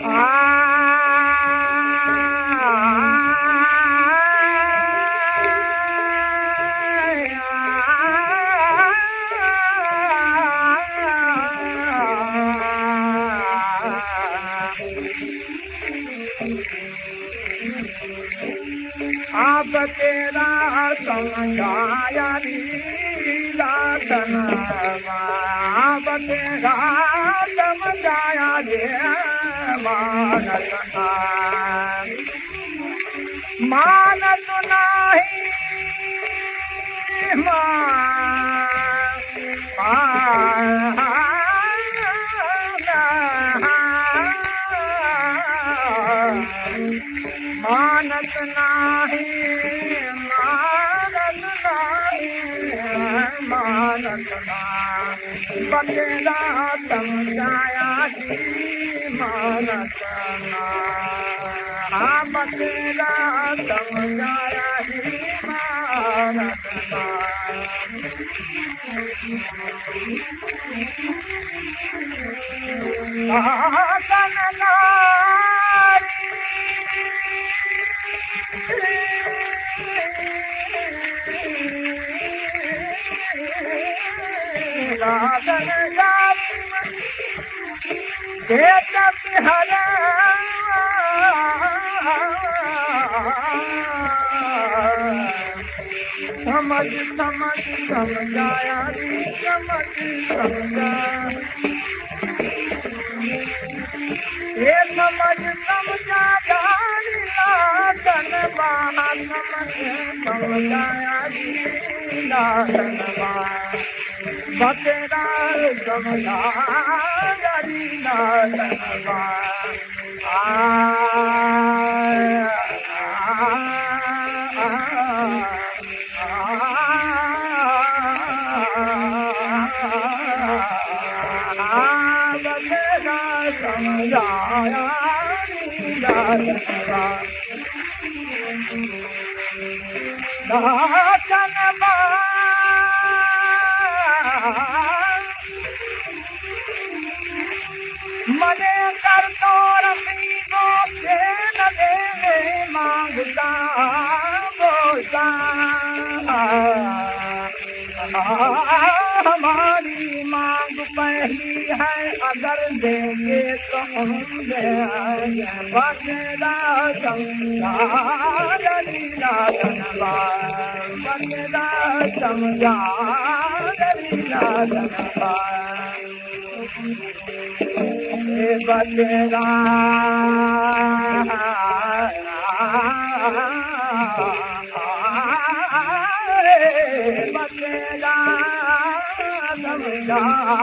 Wow. आप तेरा समझाया लीला आप तेरा समझाया रे मानस मानस नाही मानस मानस नाही मानस नाही बतेरा समझाया जी मानस हा बतेरा समझाया जी मानस हर समझ समझ समझाया समझ समझा बतेरा समझा लीला रफीको के न देवे मांगता बोलता पहली है अगर हम देंगे बनेगा समझा लीला धनबाद बनेगा समझा लीला धनबाद बनेगा धनबाद